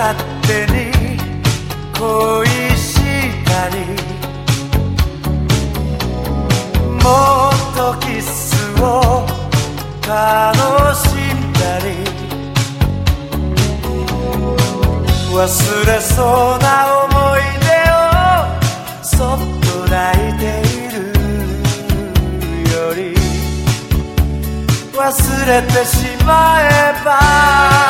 勝手に恋したり。もっとキスを楽しんだり。忘れそうな思い出をそっと泣いているより。忘れてしまえば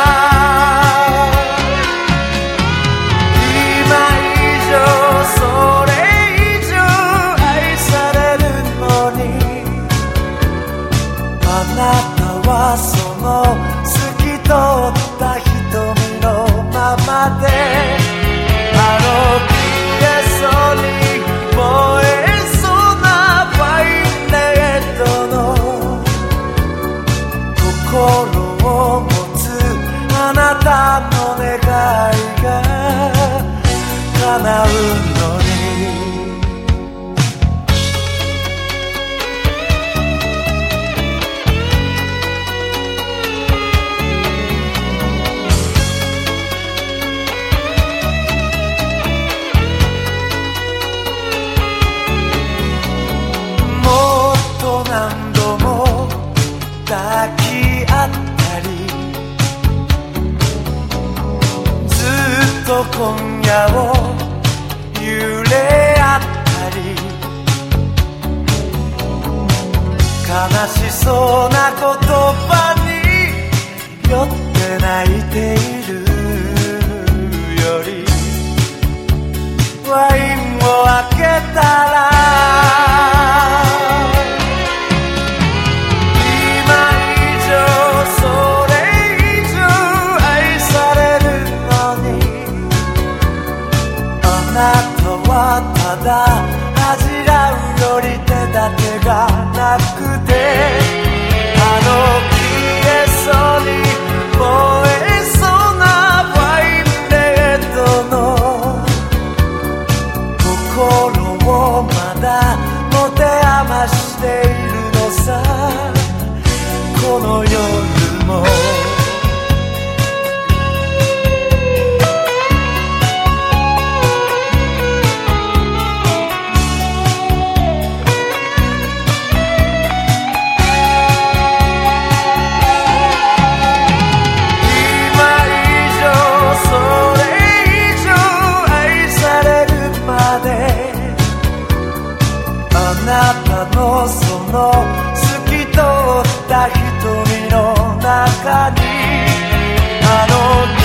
と今夜を揺れ合ったり。悲しそうな言葉に酔ってなたはただ恥じらうより手だけがなくてあの消えそうに燃えそうなワインレッドの心をまだ持て余しているのさ。このなたのその透き通った瞳の中にあの